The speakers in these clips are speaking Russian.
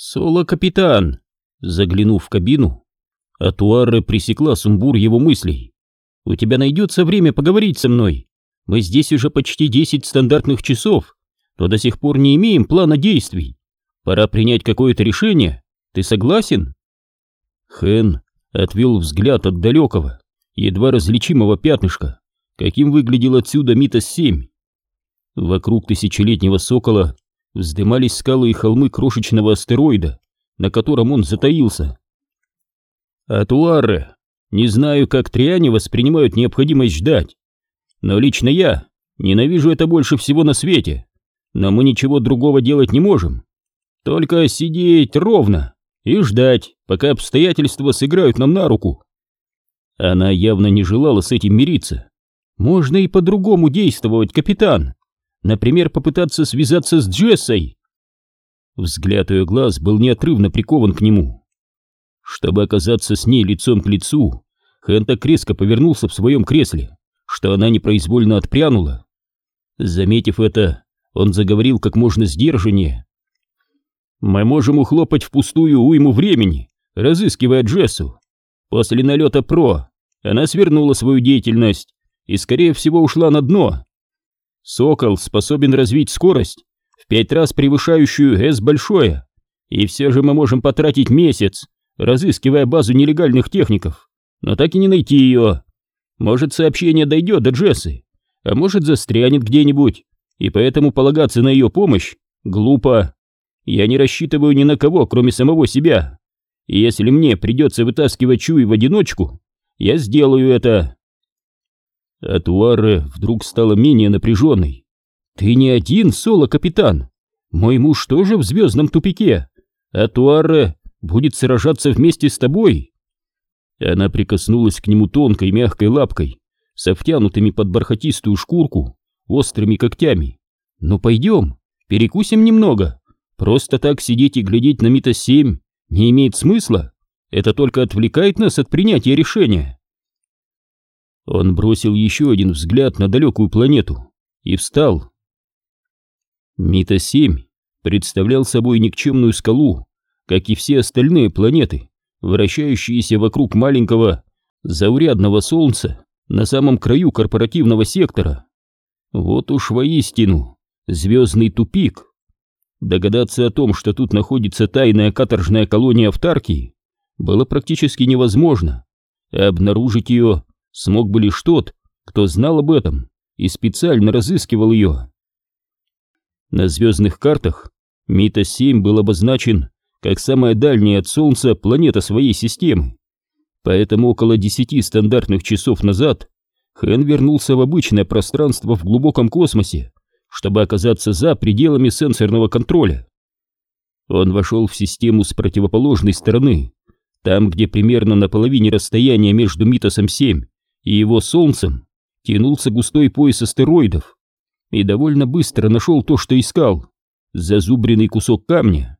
«Соло-капитан!» Заглянув в кабину, Атуаре пресекла сумбур его мыслей. «У тебя найдется время поговорить со мной. Мы здесь уже почти десять стандартных часов, но до сих пор не имеем плана действий. Пора принять какое-то решение. Ты согласен?» Хэн отвел взгляд от далекого, едва различимого пятнышка, каким выглядел отсюда Митас-7. Вокруг тысячелетнего сокола вздымались скалы и холмы крошечного астероида, на котором он затаился. Атуары, не знаю, как триане воспринимают необходимость ждать, но лично я ненавижу это больше всего на свете, но мы ничего другого делать не можем, только сидеть ровно и ждать, пока обстоятельства сыграют нам на руку. Она явно не желала с этим мириться. Можно и по-другому действовать, капитан. Например, попытаться связаться с Джессой. Взгляд ее глаз был неотрывно прикован к нему. Чтобы оказаться с ней лицом к лицу, Хэн так резко повернулся в своем кресле, что она непроизвольно отпрянула. Заметив это, он заговорил как можно сдержаннее. Мы можем ухлопать впустую уйму времени, разыскивая Джессу. После налета ПРО она свернула свою деятельность и, скорее всего, ушла на дно. Сокол способен развить скорость в пять раз превышающую С большое, и все же мы можем потратить месяц, разыскивая базу нелегальных техников, но так и не найти ее. Может, сообщение дойдет до Джессы, а может, застрянет где-нибудь, и поэтому полагаться на ее помощь глупо. Я не рассчитываю ни на кого, кроме самого себя. И если мне придется вытаскивать Чуи в одиночку, я сделаю это. Атуаре вдруг стала менее напряженной. Ты не один, Соло-капитан. Мой муж тоже в звездном тупике. Атуаре будет сражаться вместе с тобой. Она прикоснулась к нему тонкой мягкой лапкой, со втянутыми под бархатистую шкурку острыми когтями. Ну пойдем, перекусим немного. Просто так сидеть и глядеть на Мита-7 не имеет смысла. Это только отвлекает нас от принятия решения. Он бросил еще один взгляд на далекую планету и встал. Мита-7 представлял собой никчемную скалу, как и все остальные планеты, вращающиеся вокруг маленького заурядного Солнца на самом краю корпоративного сектора. Вот уж воистину звездный тупик. Догадаться о том, что тут находится тайная каторжная колония Автаркии, было практически невозможно, обнаружить ее смог бы лишь тот, кто знал об этом и специально разыскивал ее. На звездных картах Мита-7 был обозначен как самая дальняя от Солнца планета своей системы, поэтому около десяти стандартных часов назад Хэн вернулся в обычное пространство в глубоком космосе, чтобы оказаться за пределами сенсорного контроля. Он вошел в систему с противоположной стороны, там, где примерно на половине расстояния между Митосом-7 и его Солнцем тянулся густой пояс астероидов, и довольно быстро нашел то, что искал — зазубренный кусок камня.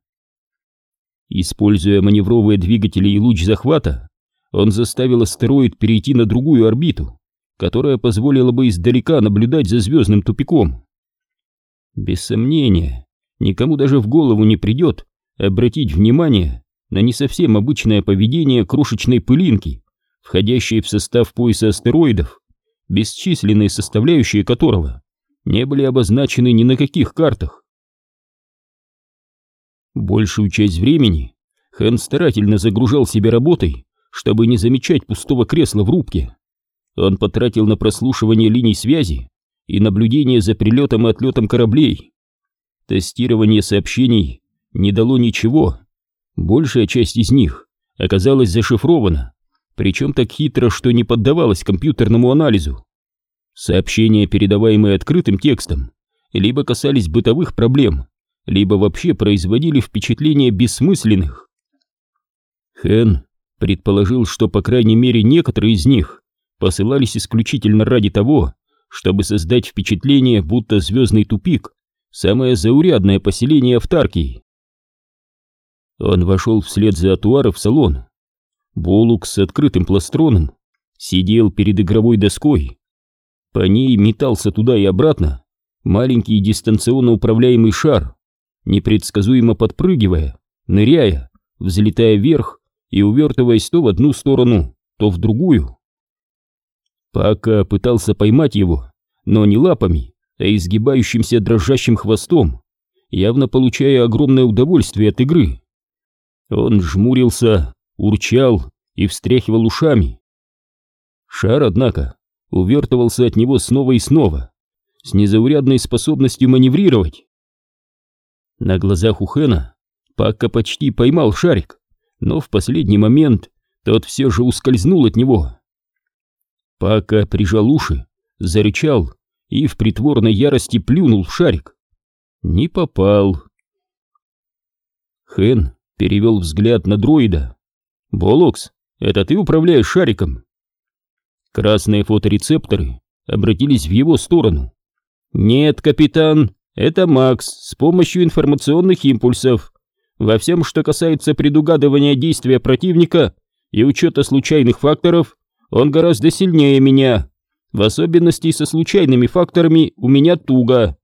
Используя маневровые двигатели и луч захвата, он заставил астероид перейти на другую орбиту, которая позволила бы издалека наблюдать за звездным тупиком. Без сомнения, никому даже в голову не придет обратить внимание на не совсем обычное поведение крошечной пылинки, входящей в состав пояса астероидов, бесчисленные составляющие которого не были обозначены ни на каких картах. Большую часть времени Хэн старательно загружал себя работой, чтобы не замечать пустого кресла в рубке. Он потратил на прослушивание линий связи и наблюдение за прилетом и отлетом кораблей. Тестирование сообщений не дало ничего. Большая часть из них оказалась зашифрована, причем так хитро, что не поддавалась компьютерному анализу. Сообщения, передаваемые открытым текстом, либо касались бытовых проблем, либо вообще производили впечатление бессмысленных. Хэн предположил, что по крайней мере некоторые из них посылались исключительно ради того, чтобы создать впечатление, будто звездный тупик — самое заурядное поселение Автаркии. Он вошел вслед за Атуара в салон. Болук с открытым пластроном сидел перед игровой доской. По ней метался туда и обратно маленький дистанционно управляемый шар, непредсказуемо подпрыгивая, ныряя, взлетая вверх и увертываясь то в одну сторону, то в другую. Пака пытался поймать его, но не лапами, а изгибающимся дрожащим хвостом, явно получая огромное удовольствие от игры. Он жмурился, урчал и встряхивал ушами. Шар, однако, увертывался от него снова и снова, с незаурядной способностью маневрировать. На глазах у Хэна Пакка почти поймал шарик, но в последний момент тот все же ускользнул от него. Пака прижал уши, зарычал и в притворной ярости плюнул в шарик. Не попал. Хэн перевел взгляд на дроида. «Болокс, это ты управляешь шариком?» Красные фоторецепторы обратились в его сторону. «Нет, капитан, это Макс с помощью информационных импульсов. Во всем, что касается предугадывания действия противника и учета случайных факторов, он гораздо сильнее меня. В особенности со случайными факторами у меня туго».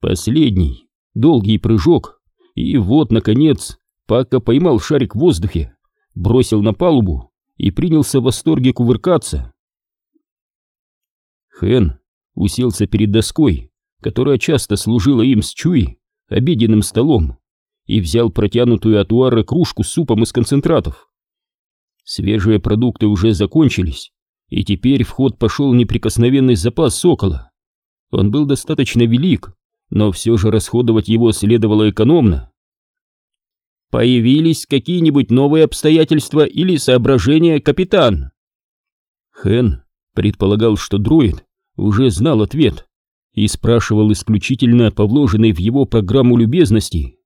Последний, долгий прыжок, и вот, наконец, Пака поймал шарик в воздухе, бросил на палубу и принялся в восторге кувыркаться. Хэн уселся перед доской, которая часто служила им с Чуи обеденным столом, и взял протянутую от Уарра кружку с супом из концентратов. Свежие продукты уже закончились, и теперь в ход пошел неприкосновенный запас сокола. Он был достаточно велик, но все же расходовать его следовало экономно. «Появились какие-нибудь новые обстоятельства или соображения, капитан?» Хэн предполагал, что дроид уже знал ответ и спрашивал исключительно по вложенной в его программу любезности.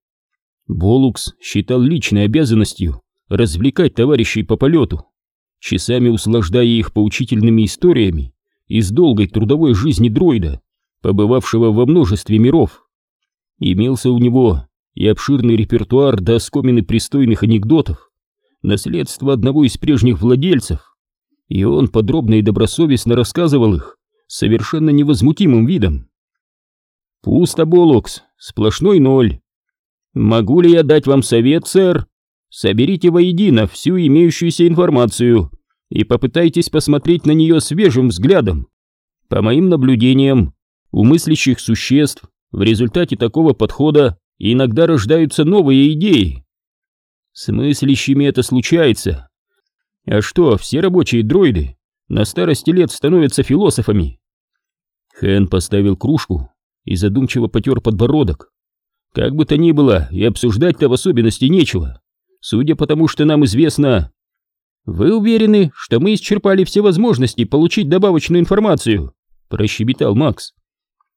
Болукс считал личной обязанностью развлекать товарищей по полету, часами услаждая их поучительными историями из долгой трудовой жизни дроида, побывавшего во множестве миров. Имелся у него и обширный репертуар до оскомины пристойных анекдотов, наследство одного из прежних владельцев, и он подробно и добросовестно рассказывал их совершенно невозмутимым видом. «Пусто, Болокс, сплошной ноль. Могу ли я дать вам совет, сэр? Соберите воедино всю имеющуюся информацию и попытайтесь посмотреть на нее свежим взглядом. По моим наблюдениям, у мыслящих существ в результате такого подхода иногда рождаются новые идеи. С мыслящими это случается. А что, все рабочие дроиды на старости лет становятся философами? Хэн поставил кружку и задумчиво потер подбородок. Как бы то ни было, и обсуждать-то в особенности нечего. Судя по тому, что нам известно... Вы уверены, что мы исчерпали все возможности получить добавочную информацию? Прощебетал Макс.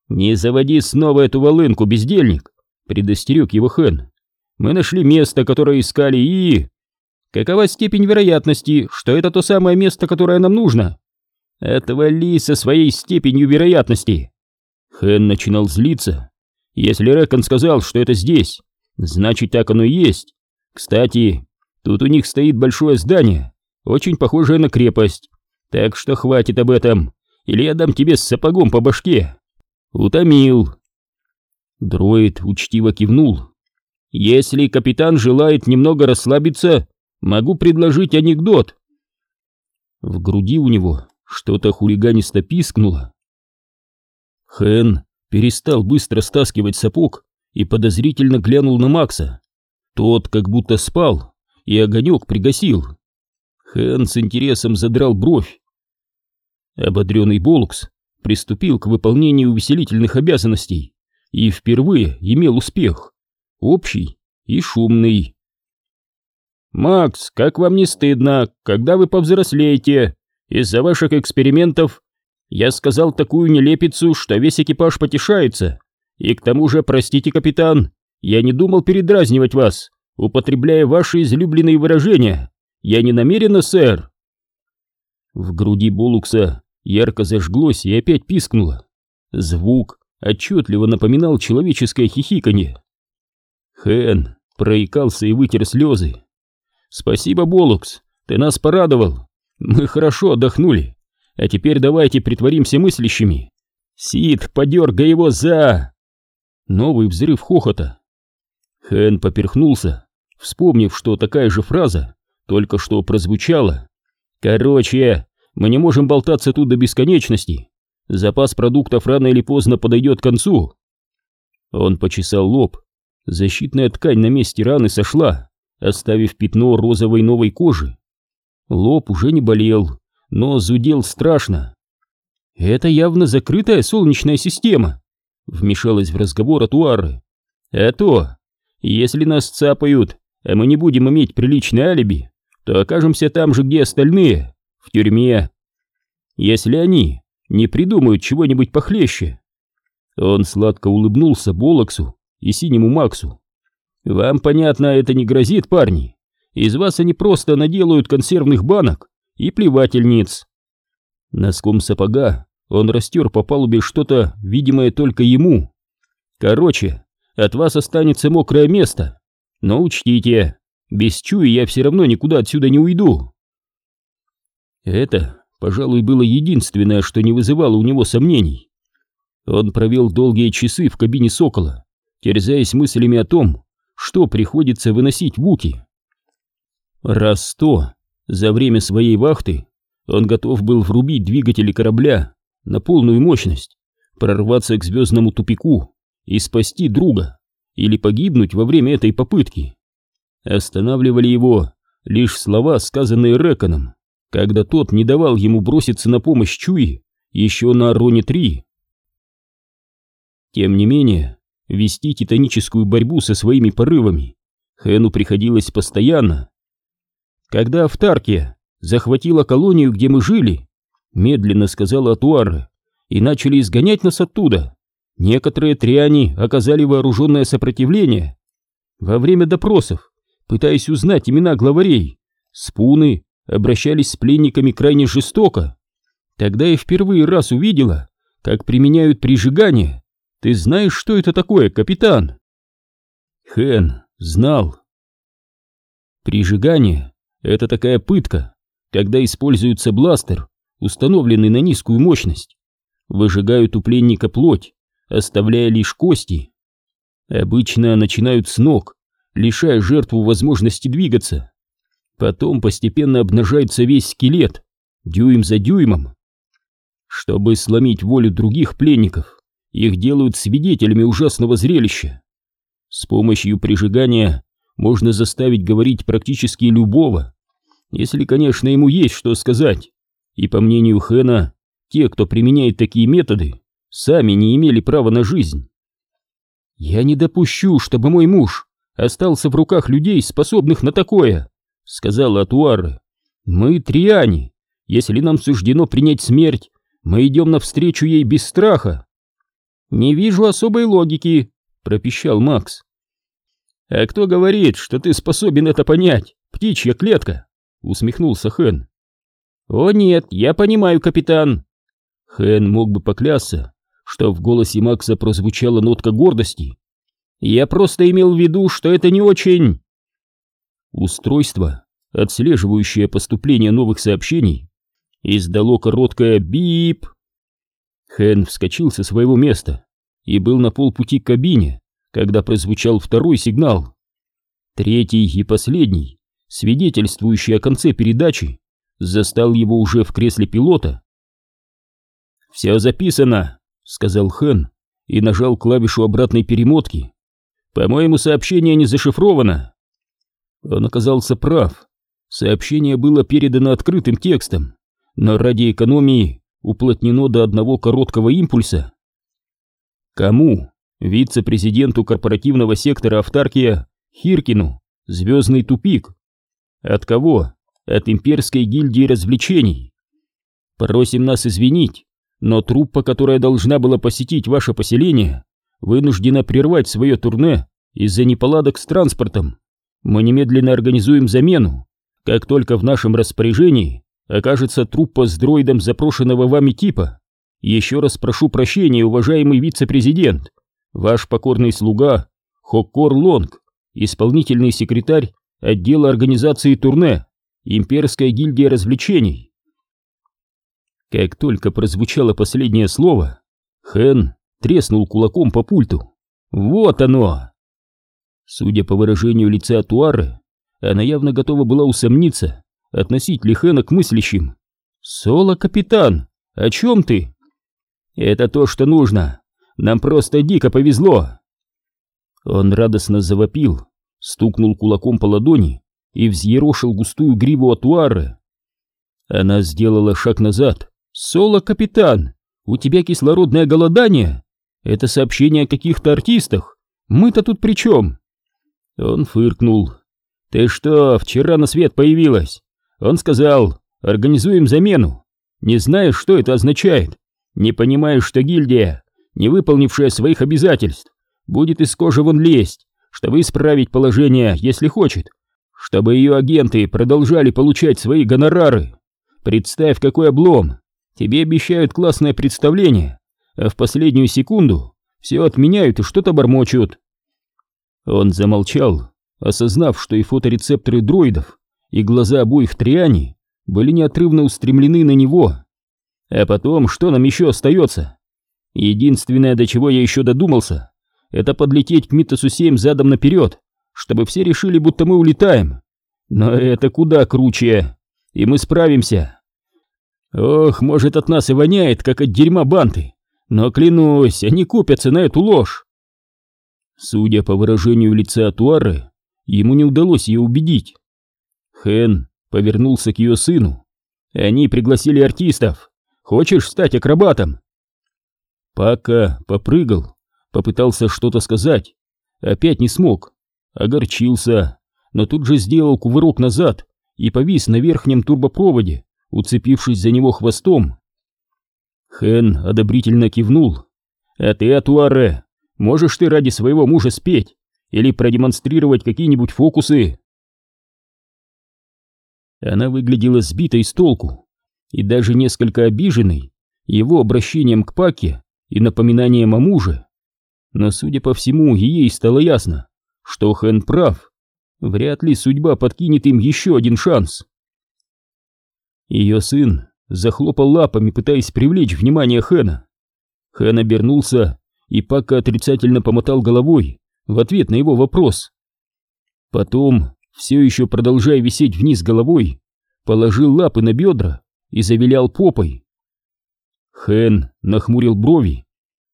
«Не заводи снова эту волынку, бездельник!» — предостерег его Хэн. «Мы нашли место, которое искали, и...» «Какова степень вероятности, что это то самое место, которое нам нужно?» «Отвали со своей степенью вероятности!» Хэн начинал злиться. «Если Рэкон сказал, что это здесь, значит так оно и есть. Кстати, тут у них стоит большое здание, очень похожее на крепость. Так что хватит об этом, или я дам тебе с сапогом по башке». «Утомил». Дроид учтиво кивнул. «Если капитан желает немного расслабиться, могу предложить анекдот». В груди у него что-то хулиганисто пискнуло. Хэн перестал быстро стаскивать сапог и подозрительно глянул на Макса. Тот как будто спал, и огонек пригасил. Хэн с интересом задрал бровь. Ободренный Болкс приступил к выполнению увеселительных обязанностей и впервые имел успех, общий и шумный. «Макс, как вам не стыдно, когда вы повзрослеете? Из-за ваших экспериментов я сказал такую нелепицу, что весь экипаж потешается. И к тому же, простите, капитан, я не думал передразнивать вас, употребляя ваши излюбленные выражения. Я не намеренно, сэр». В груди Болукса ярко зажглось и опять пискнуло. Звук отчетливо напоминал человеческое хихиканье. Хэн проикался и вытер слезы. «Спасибо, Болукс, ты нас порадовал. Мы хорошо отдохнули. А теперь давайте притворимся мыслящими. Сид, подергай его за...» Новый взрыв хохота. Хэн поперхнулся, вспомнив, что такая же фраза только что прозвучала. «Короче, мы не можем болтаться тут до бесконечности. Запас продуктов рано или поздно подойдет к концу». Он почесал лоб. Защитная ткань на месте раны сошла, оставив пятно розовой новой кожи. Лоб уже не болел, но зудел страшно. «Это явно закрытая солнечная система», — вмешалась в разговор Атуары. «А то, если нас цапают, а мы не будем иметь приличное алиби, то окажемся там же, где остальные, в тюрьме. Если они не придумают чего-нибудь похлеще». Он сладко улыбнулся Болоксу и Синему Максу. «Вам, понятно, это не грозит, парни. Из вас они просто наделают консервных банок и плевательниц». Носком сапога он растер по палубе что-то, видимое только ему. «Короче, от вас останется мокрое место. Но учтите, без чуи я все равно никуда отсюда не уйду». Это, пожалуй, было единственное, что не вызывало у него сомнений. Он провел долгие часы в кабине «Сокола», терзаясь мыслями о том, что приходится выносить Вуки. Раз сто за время своей вахты он готов был врубить двигатели корабля на полную мощность, прорваться к звездному тупику и спасти друга или погибнуть во время этой попытки. Останавливали его лишь слова, сказанные Реконом, когда тот не давал ему броситься на помощь Чуи еще на Ароне-3. Тем не менее, вести титаническую борьбу со своими порывами Хэну приходилось постоянно. Когда Автаркия захватила колонию, где мы жили, медленно сказала Атуара, и начали изгонять нас оттуда, некоторые триани оказали вооруженное сопротивление. Во время допросов, пытаясь узнать имена главарей, спуны обращались с пленниками крайне жестоко. Тогда я впервые раз увидела, как применяют прижигание ты знаешь, что это такое, капитан? Хэн знал. Прижигание — это такая пытка, когда используется бластер, установленный на низкую мощность. Выжигают у пленника плоть, оставляя лишь кости. Обычно начинают с ног, лишая жертву возможности двигаться. Потом постепенно обнажается весь скелет, дюйм за дюймом. Чтобы сломить волю других пленников, их делают свидетелями ужасного зрелища. С помощью прижигания можно заставить говорить практически любого, если, конечно, ему есть что сказать. И по мнению Хэна, те, кто применяет такие методы, сами не имели права на жизнь. «Я не допущу, чтобы мой муж остался в руках людей, способных на такое», — сказала Атуары. «Мы триане. Если нам суждено принять смерть, мы идем навстречу ей без страха». «Не вижу особой логики», — пропищал Макс. «А кто говорит, что ты способен это понять, птичья клетка?» — усмехнулся Хэн. «О нет, я понимаю, капитан». Хэн мог бы поклясться, что в голосе Макса прозвучала нотка гордости. «Я просто имел в виду, что это не очень...» Устройство, отслеживающее поступление новых сообщений, издало короткое «бип», Хэн вскочил со своего места и был на полпути к кабине, когда прозвучал второй сигнал. Третий и последний, свидетельствующий о конце передачи, застал его уже в кресле пилота. «Все записано», — сказал Хэн и нажал клавишу обратной перемотки. «По-моему, сообщение не зашифровано». Он оказался прав. Сообщение было передано открытым текстом, но ради экономии уплотнено до одного короткого импульса. Кому? Вице-президенту корпоративного сектора Автаркия Хиркину звездный тупик. От кого? От имперской гильдии развлечений. Просим нас извинить, но труппа, которая должна была посетить ваше поселение, вынуждена прервать свое турне из-за неполадок с транспортом. Мы немедленно организуем замену, как только в нашем распоряжении окажется труппа с дроидом запрошенного вами типа. Еще раз прошу прощения, уважаемый вице-президент, ваш покорный слуга Хоккор Лонг, исполнительный секретарь отдела организации турне, Имперская гильдия развлечений. Как только прозвучало последнее слово, Хэн треснул кулаком по пульту. Вот оно! Судя по выражению лица Туары, она явно готова была усомниться, относить ли Хэна к мыслящим. «Соло, капитан, о чем ты?» «Это то, что нужно. Нам просто дико повезло!» Он радостно завопил, стукнул кулаком по ладони и взъерошил густую гриву Атуары. Она сделала шаг назад. «Соло, капитан, у тебя кислородное голодание? Это сообщение о каких-то артистах? Мы-то тут при чем?» Он фыркнул. «Ты что, вчера на свет появилась?» Он сказал, «Организуем замену». Не знаешь, что это означает? Не понимаешь, что гильдия, не выполнившая своих обязательств, будет из кожи вон лезть, чтобы исправить положение, если хочет, чтобы ее агенты продолжали получать свои гонорары. Представь, какой облом. Тебе обещают классное представление, а в последнюю секунду все отменяют и что-то бормочут. Он замолчал, осознав, что и фоторецепторы дроидов, и глаза обоих Триани были неотрывно устремлены на него. А потом, что нам еще остается? Единственное, до чего я еще додумался, это подлететь к Митасу-7 задом наперед, чтобы все решили, будто мы улетаем. Но это куда круче, и мы справимся. Ох, может, от нас и воняет, как от дерьма банты, но, клянусь, они купятся на эту ложь. Судя по выражению лица Туары, ему не удалось ее убедить. Хэн повернулся к ее сыну. Они пригласили артистов. Хочешь стать акробатом? Пака попрыгал, попытался что-то сказать, опять не смог, огорчился, но тут же сделал кувырок назад и повис на верхнем турбопроводе, уцепившись за него хвостом. Хэн одобрительно кивнул. «А ты, Атуаре, можешь ты ради своего мужа спеть или продемонстрировать какие-нибудь фокусы?» Она выглядела сбитой с толку и даже несколько обиженной его обращением к Паке и напоминанием о муже. Но, судя по всему, ей стало ясно, что Хэн прав. Вряд ли судьба подкинет им еще один шанс. Ее сын захлопал лапами, пытаясь привлечь внимание Хэна. Хэн обернулся и пока отрицательно помотал головой в ответ на его вопрос. Потом, все еще продолжая висеть вниз головой, положил лапы на бедра и завилял попой. Хэн нахмурил брови.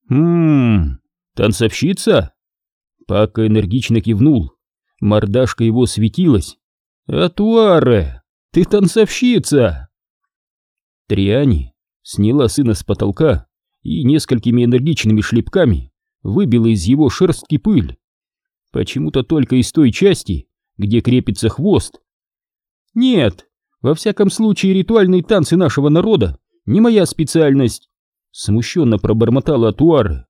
«Ммм, танцовщица?» Пака энергично кивнул. Мордашка его светилась. «Атуаре, ты танцовщица!» Триани сняла сына с потолка и несколькими энергичными шлепками выбила из его шерстки пыль. Почему-то только из той части, где крепится хвост. «Нет, во всяком случае ритуальные танцы нашего народа не моя специальность!» Смущенно пробормотала Туара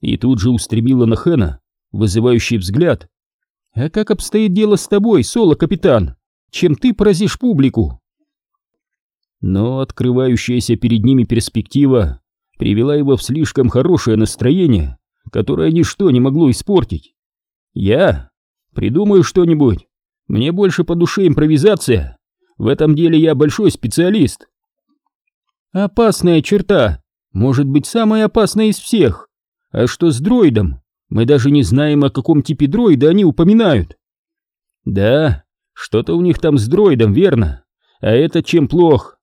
и тут же устремила на Хэна вызывающий взгляд. «А как обстоит дело с тобой, соло-капитан? Чем ты поразишь публику?» Но открывающаяся перед ними перспектива привела его в слишком хорошее настроение, которое ничто не могло испортить. «Я? Придумаю что-нибудь. Мне больше по душе импровизация. В этом деле я большой специалист. Опасная черта, может быть самая опасная из всех. А что с дроидом? Мы даже не знаем, о каком типе дроида они упоминают. Да, что-то у них там с дроидом, верно? А это чем плох?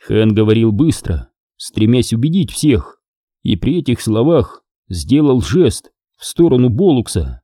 Хэн говорил быстро, стремясь убедить всех, и при этих словах сделал жест в сторону Болукса.